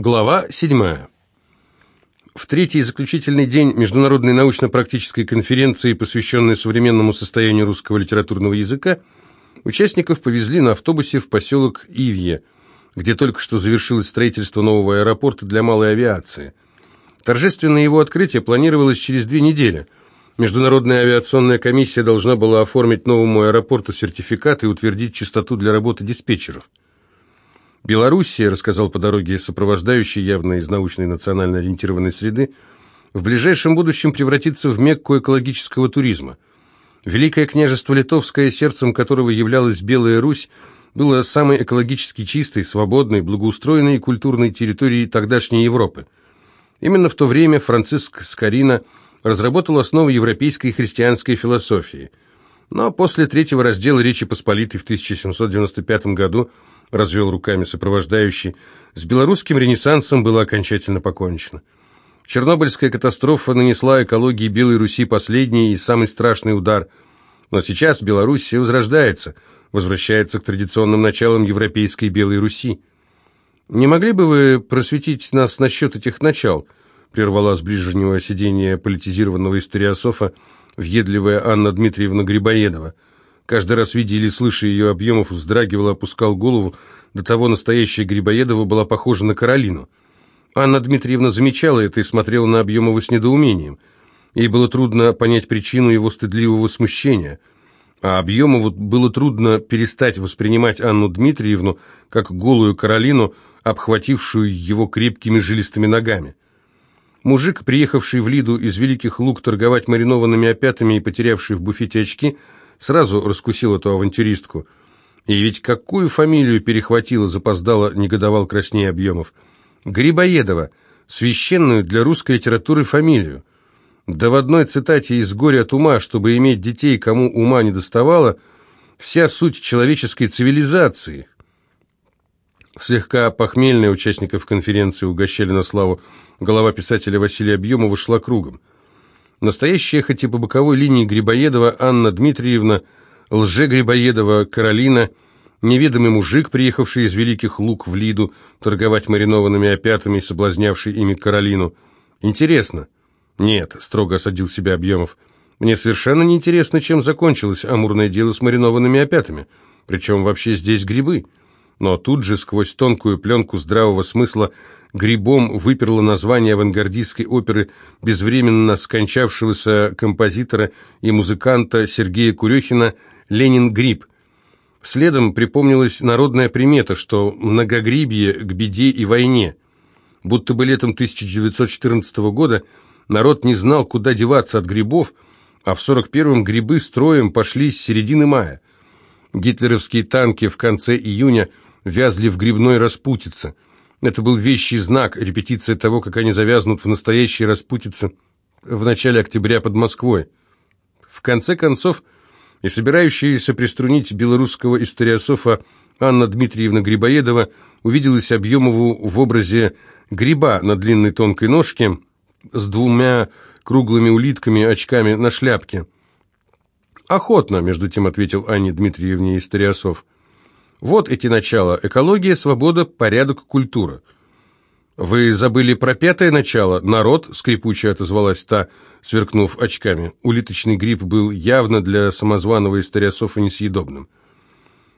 Глава 7. В третий заключительный день Международной научно-практической конференции, посвященной современному состоянию русского литературного языка, участников повезли на автобусе в поселок Ивье, где только что завершилось строительство нового аэропорта для малой авиации. Торжественное его открытие планировалось через две недели. Международная авиационная комиссия должна была оформить новому аэропорту сертификат и утвердить частоту для работы диспетчеров. Белоруссия, рассказал по дороге сопровождающий явно из научной национально ориентированной среды, в ближайшем будущем превратится в Мекку экологического туризма. Великое княжество Литовское, сердцем которого являлась Белая Русь, было самой экологически чистой, свободной, благоустроенной и культурной территорией тогдашней Европы. Именно в то время Франциск Скорина разработал основы европейской христианской философии. Но после третьего раздела Речи Посполитой в 1795 году развел руками сопровождающий, с белорусским ренессансом было окончательно покончено. Чернобыльская катастрофа нанесла экологии Белой Руси последний и самый страшный удар. Но сейчас Белоруссия возрождается, возвращается к традиционным началам европейской Белой Руси. «Не могли бы вы просветить нас насчет этих начал?» прервала с ближнего сидения политизированного историософа въедливая Анна Дмитриевна Грибоедова – Каждый раз, видя или слыша ее объемов, вздрагивал и опускал голову. До того настоящая Грибоедова была похожа на Каролину. Анна Дмитриевна замечала это и смотрела на Объемова с недоумением. Ей было трудно понять причину его стыдливого смущения. А Объемову было трудно перестать воспринимать Анну Дмитриевну как голую Каролину, обхватившую его крепкими жилистыми ногами. Мужик, приехавший в Лиду из Великих Луг торговать маринованными опятами и потерявший в буфете очки – Сразу раскусил эту авантюристку. И ведь какую фамилию перехватила, запоздала, негодовал краснее объемов. Грибоедова, священную для русской литературы фамилию. Да в одной цитате из «Горя от ума», чтобы иметь детей, кому ума не доставало, вся суть человеческой цивилизации. Слегка похмельная участников конференции угощали на славу голова писателя Василия Объемова шла кругом. Настоящая, хоть и по боковой линии Грибоедова Анна Дмитриевна, лже-Грибоедова Каролина, неведомый мужик, приехавший из Великих Лук в Лиду, торговать маринованными опятами и соблазнявший ими Каролину. Интересно? Нет, строго осадил себя Объемов. Мне совершенно не интересно, чем закончилось амурное дело с маринованными опятами. Причем вообще здесь грибы. Но тут же, сквозь тонкую пленку здравого смысла, грибом выперло название авангардистской оперы безвременно скончавшегося композитора и музыканта Сергея Курехина «Ленин Гриб». Следом припомнилась народная примета, что многогрибье к беде и войне. Будто бы летом 1914 года народ не знал, куда деваться от грибов, а в 41-м грибы строем пошли с середины мая. Гитлеровские танки в конце июня вязли в грибной распутице – это был вещий знак, репетиция того, как они завязнут в настоящей распутице в начале октября под Москвой. В конце концов, и собирающаяся приструнить белорусского историософа Анна Дмитриевна Грибоедова увиделась Объемову в образе гриба на длинной тонкой ножке с двумя круглыми улитками, очками на шляпке. «Охотно», — между тем ответил Анне Дмитриевне Историософ. Вот эти начала – экология, свобода, порядок, культура. «Вы забыли про пятое начало? Народ?» – скрипуче отозвалась та, сверкнув очками. Улиточный гриб был явно для самозваного историософа несъедобным.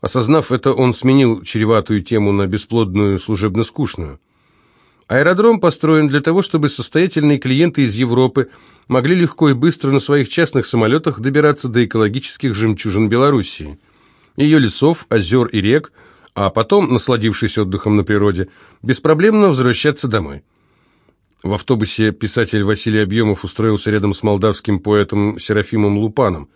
Осознав это, он сменил чреватую тему на бесплодную, служебно-скучную. Аэродром построен для того, чтобы состоятельные клиенты из Европы могли легко и быстро на своих частных самолетах добираться до экологических жемчужин Белоруссии – ее лесов, озер и рек, а потом, насладившись отдыхом на природе, беспроблемно возвращаться домой. В автобусе писатель Василий Объемов устроился рядом с молдавским поэтом Серафимом Лупаном.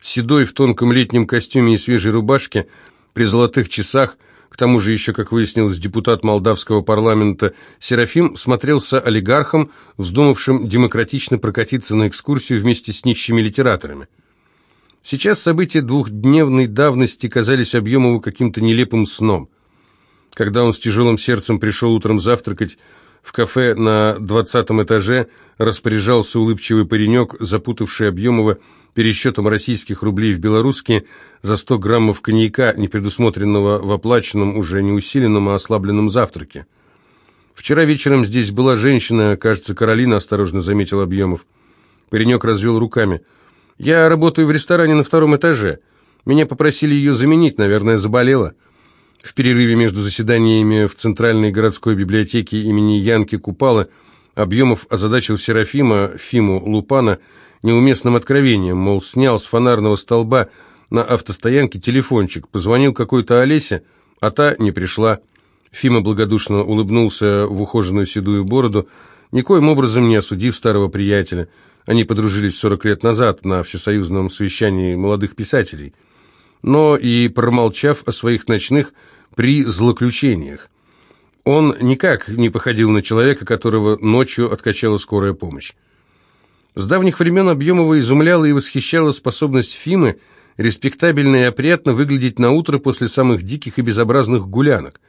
Седой в тонком летнем костюме и свежей рубашке, при золотых часах, к тому же еще, как выяснилось, депутат молдавского парламента Серафим смотрелся олигархом, вздумавшим демократично прокатиться на экскурсию вместе с нищими литераторами. Сейчас события двухдневной давности казались Объемову каким-то нелепым сном. Когда он с тяжелым сердцем пришел утром завтракать, в кафе на двадцатом этаже распоряжался улыбчивый паренек, запутавший Объемова пересчетом российских рублей в белорусские за 100 граммов коньяка, не предусмотренного в оплаченном, уже не усиленном, а ослабленном завтраке. Вчера вечером здесь была женщина, кажется, Каролина, осторожно заметил Объемов. Паренек развел руками. Я работаю в ресторане на втором этаже. Меня попросили ее заменить, наверное, заболела. В перерыве между заседаниями в Центральной городской библиотеке имени Янки Купала Объемов озадачил Серафима, Фиму Лупана, неуместным откровением, мол, снял с фонарного столба на автостоянке телефончик, позвонил какой-то Олесе, а та не пришла. Фима благодушно улыбнулся в ухоженную седую бороду, никоим образом не осудив старого приятеля. Они подружились 40 лет назад на всесоюзном совещании молодых писателей. Но и промолчав о своих ночных при злоключениях. Он никак не походил на человека, которого ночью откачала скорая помощь. С давних времен Объемова изумляла и восхищала способность Фимы респектабельно и опрятно выглядеть на утро после самых диких и безобразных гулянок.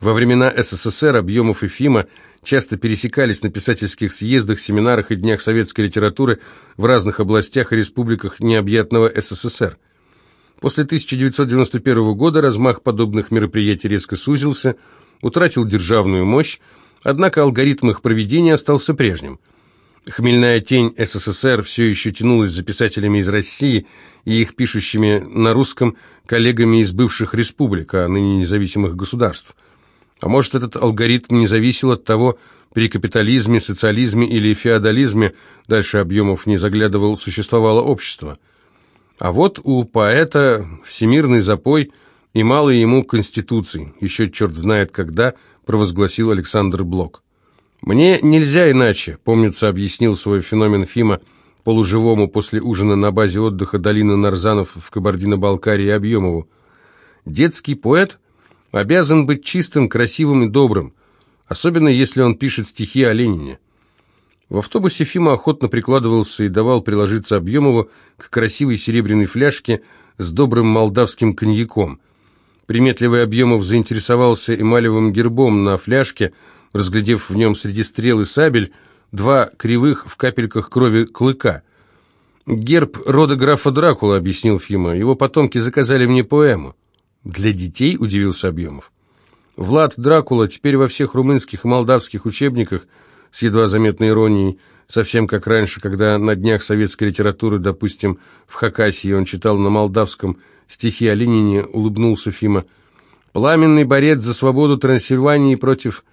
Во времена СССР Объемов и Фима часто пересекались на писательских съездах, семинарах и днях советской литературы в разных областях и республиках необъятного СССР. После 1991 года размах подобных мероприятий резко сузился, утратил державную мощь, однако алгоритм их проведения остался прежним. Хмельная тень СССР все еще тянулась за писателями из России и их пишущими на русском коллегами из бывших республик, а ныне независимых государств. А может, этот алгоритм не зависел от того, при капитализме, социализме или феодализме, дальше объемов не заглядывал, существовало общество. А вот у поэта всемирный запой и мало ему конституций, еще черт знает когда, провозгласил Александр Блок. «Мне нельзя иначе», — помнится, объяснил свой феномен Фима полуживому после ужина на базе отдыха долины Нарзанов в Кабардино-Балкарии Объемову. «Детский поэт обязан быть чистым, красивым и добрым, особенно если он пишет стихи о Ленине». В автобусе Фима охотно прикладывался и давал приложиться Объемову к красивой серебряной фляжке с добрым молдавским коньяком. Приметливый Объемов заинтересовался эмалевым гербом на фляжке – разглядев в нем среди стрел и сабель два кривых в капельках крови клыка. «Герб рода графа Дракула», — объяснил Фима. «Его потомки заказали мне поэму». «Для детей?» — удивился Объемов. «Влад Дракула теперь во всех румынских и молдавских учебниках с едва заметной иронией, совсем как раньше, когда на днях советской литературы, допустим, в Хакасии он читал на молдавском стихи о Ленине, улыбнулся Фима. «Пламенный борец за свободу Трансильвании против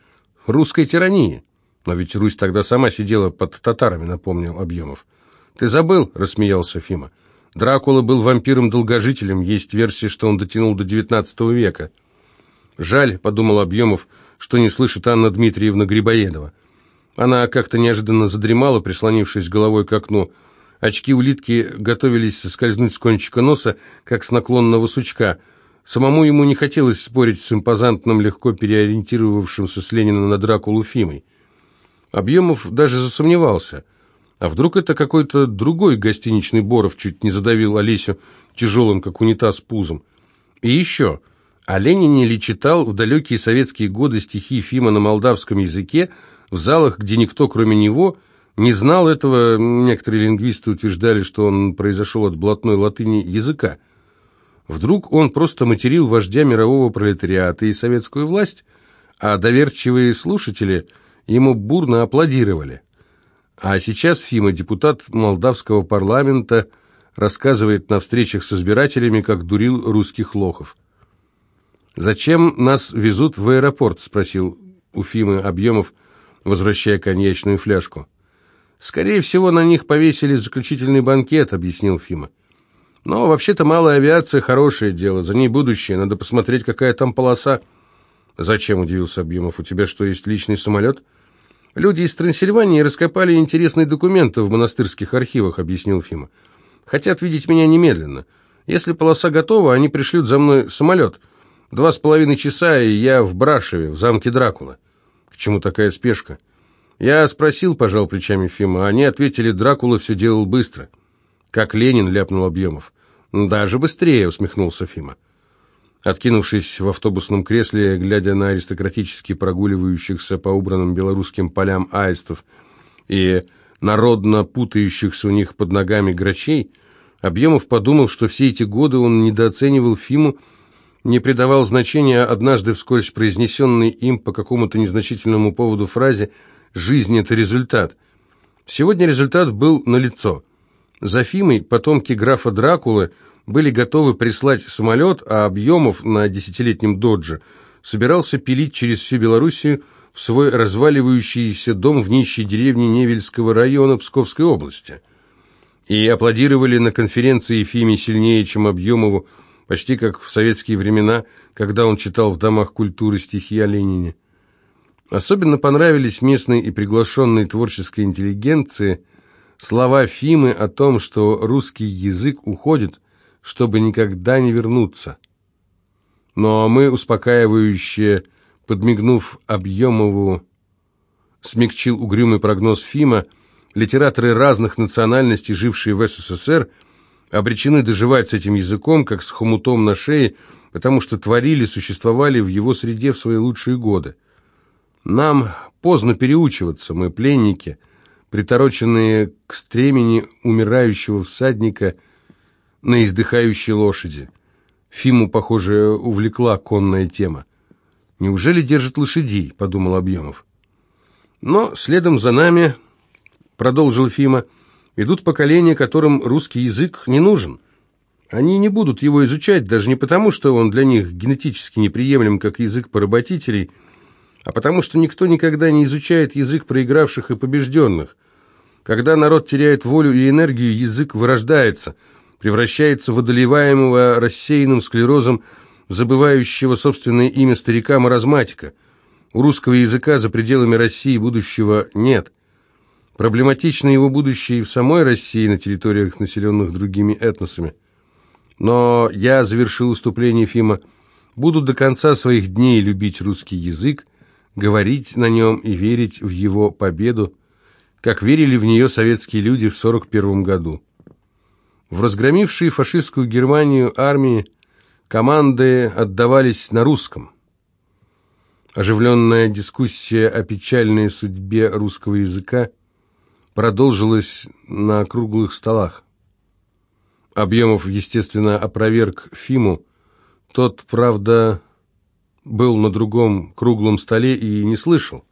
русской тирании. Но ведь Русь тогда сама сидела под татарами, напомнил Объемов. Ты забыл, рассмеялся Фима. Дракула был вампиром-долгожителем, есть версия, что он дотянул до XIX века. Жаль, подумал Объемов, что не слышит Анна Дмитриевна Грибоедова. Она как-то неожиданно задремала, прислонившись головой к окну. Очки улитки готовились соскользнуть с кончика носа, как с наклонного сучка – Самому ему не хотелось спорить с импозантным, легко переориентировавшимся с Ленина на Дракулу Фимой. Объемов даже засомневался. А вдруг это какой-то другой гостиничный Боров чуть не задавил Олесю тяжелым, как унитаз, пузом. И еще, о Ленине ли читал в далекие советские годы стихи Фима на молдавском языке, в залах, где никто, кроме него, не знал этого, некоторые лингвисты утверждали, что он произошел от блатной латыни языка. Вдруг он просто материл вождя мирового пролетариата и советскую власть, а доверчивые слушатели ему бурно аплодировали. А сейчас Фима, депутат молдавского парламента, рассказывает на встречах с избирателями, как дурил русских лохов. «Зачем нас везут в аэропорт?» – спросил у Фимы Объемов, возвращая коньячную фляжку. «Скорее всего, на них повесили заключительный банкет», – объяснил Фима. Но вообще-то малая авиация – хорошее дело, за ней будущее, надо посмотреть, какая там полоса. Зачем, удивился Объемов, у тебя что, есть личный самолет? Люди из Трансильвании раскопали интересные документы в монастырских архивах, объяснил Фима. Хотят видеть меня немедленно. Если полоса готова, они пришлют за мной самолет. Два с половиной часа, и я в Брашеве, в замке Дракула. К чему такая спешка? Я спросил, пожал плечами Фима, они ответили, Дракула все делал быстро. Как Ленин ляпнул Объемов. «Даже быстрее», — усмехнулся Фима. Откинувшись в автобусном кресле, глядя на аристократически прогуливающихся по убранным белорусским полям аистов и народно путающихся у них под ногами грачей, Объемов подумал, что все эти годы он недооценивал Фиму не придавал значения однажды вскользь произнесенной им по какому-то незначительному поводу фразе «жизнь – это результат». Сегодня результат был налицо. За Фимой потомки графа Дракулы были готовы прислать самолет, а Объемов на десятилетнем «Додже» собирался пилить через всю Белоруссию в свой разваливающийся дом в нищей деревне Невельского района Псковской области. И аплодировали на конференции Фиме сильнее, чем Объемову, почти как в советские времена, когда он читал в домах культуры стихи о Ленине. Особенно понравились местной и приглашенной творческой интеллигенции слова Фимы о том, что русский язык уходит, чтобы никогда не вернуться. Но мы, успокаивающе подмигнув Объемову, смягчил угрюмый прогноз Фима, литераторы разных национальностей, жившие в СССР, обречены доживать с этим языком, как с хомутом на шее, потому что творили, существовали в его среде в свои лучшие годы. Нам поздно переучиваться, мы пленники, притороченные к стремени умирающего всадника на издыхающей лошади. Фиму, похоже, увлекла конная тема. «Неужели держит лошадей?» – подумал Объемов. «Но следом за нами, – продолжил Фима, – идут поколения, которым русский язык не нужен. Они не будут его изучать даже не потому, что он для них генетически неприемлем, как язык поработителей – а потому что никто никогда не изучает язык проигравших и побежденных. Когда народ теряет волю и энергию, язык вырождается, превращается в одолеваемого рассеянным склерозом, забывающего собственное имя старика-маразматика. У русского языка за пределами России будущего нет. Проблематично его будущее и в самой России, на территориях, населенных другими этносами. Но я завершил выступление Фима. Буду до конца своих дней любить русский язык, говорить на нем и верить в его победу, как верили в нее советские люди в 1941 году. В разгромившей фашистскую Германию армии команды отдавались на русском. Оживленная дискуссия о печальной судьбе русского языка продолжилась на круглых столах. Объемов, естественно, опроверг Фиму. Тот, правда, был на другом круглом столе и не слышал.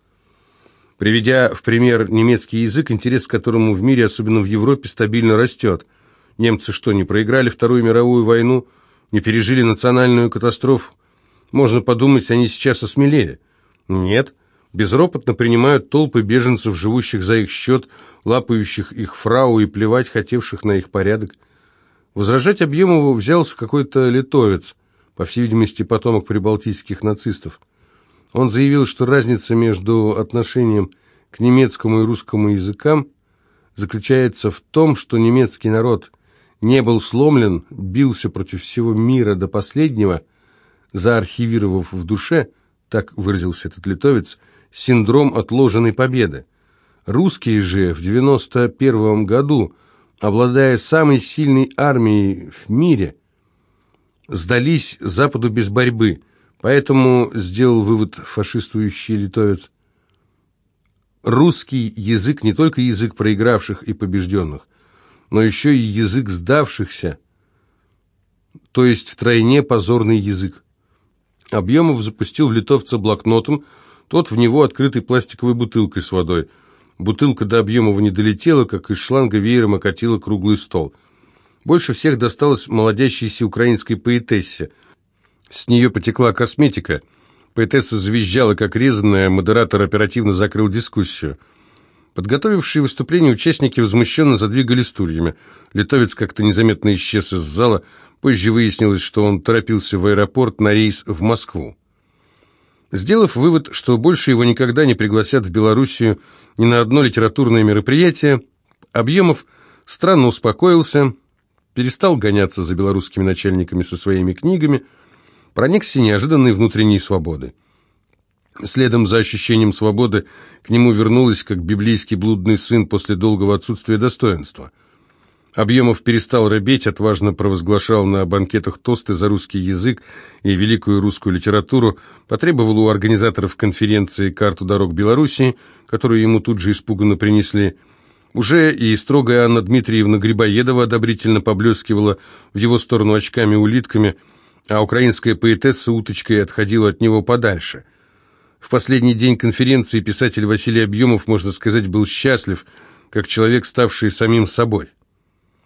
Приведя в пример немецкий язык, интерес к которому в мире, особенно в Европе, стабильно растет. Немцы что, не проиграли Вторую мировую войну, не пережили национальную катастрофу? Можно подумать, они сейчас осмелели. Нет, безропотно принимают толпы беженцев, живущих за их счет, лапающих их фрау и плевать хотевших на их порядок. Возражать Объемову взялся какой-то литовец – по всей видимости, потомок прибалтийских нацистов. Он заявил, что разница между отношением к немецкому и русскому языкам заключается в том, что немецкий народ не был сломлен, бился против всего мира до последнего, заархивировав в душе, так выразился этот литовец, синдром отложенной победы. Русские же в 91 году, обладая самой сильной армией в мире, сдались Западу без борьбы, поэтому сделал вывод фашистующий литовец. Русский язык не только язык проигравших и побежденных, но еще и язык сдавшихся, то есть втройне позорный язык. Объемов запустил в литовца блокнотом, тот в него открытой пластиковой бутылкой с водой. Бутылка до Объемова не долетела, как из шланга веером окатила круглый стол – больше всех досталось молодящейся украинской поэтессе. С нее потекла косметика. Поэтесса завизжала, как резаная, модератор оперативно закрыл дискуссию. Подготовившие выступление участники возмущенно задвигали стульями. Литовец как-то незаметно исчез из зала. Позже выяснилось, что он торопился в аэропорт на рейс в Москву. Сделав вывод, что больше его никогда не пригласят в Белоруссию ни на одно литературное мероприятие, Объемов странно успокоился, перестал гоняться за белорусскими начальниками со своими книгами, проникся неожиданной внутренней свободы. Следом за ощущением свободы к нему вернулась, как библейский блудный сын после долгого отсутствия достоинства. Объемов перестал робеть, отважно провозглашал на банкетах тосты за русский язык и великую русскую литературу, потребовал у организаторов конференции карту дорог Белоруссии, которую ему тут же испуганно принесли, уже и строгая Анна Дмитриевна Грибоедова одобрительно поблескивала в его сторону очками-улитками, а украинская поэтесса уточкой отходила от него подальше. В последний день конференции писатель Василий Объемов, можно сказать, был счастлив, как человек, ставший самим собой.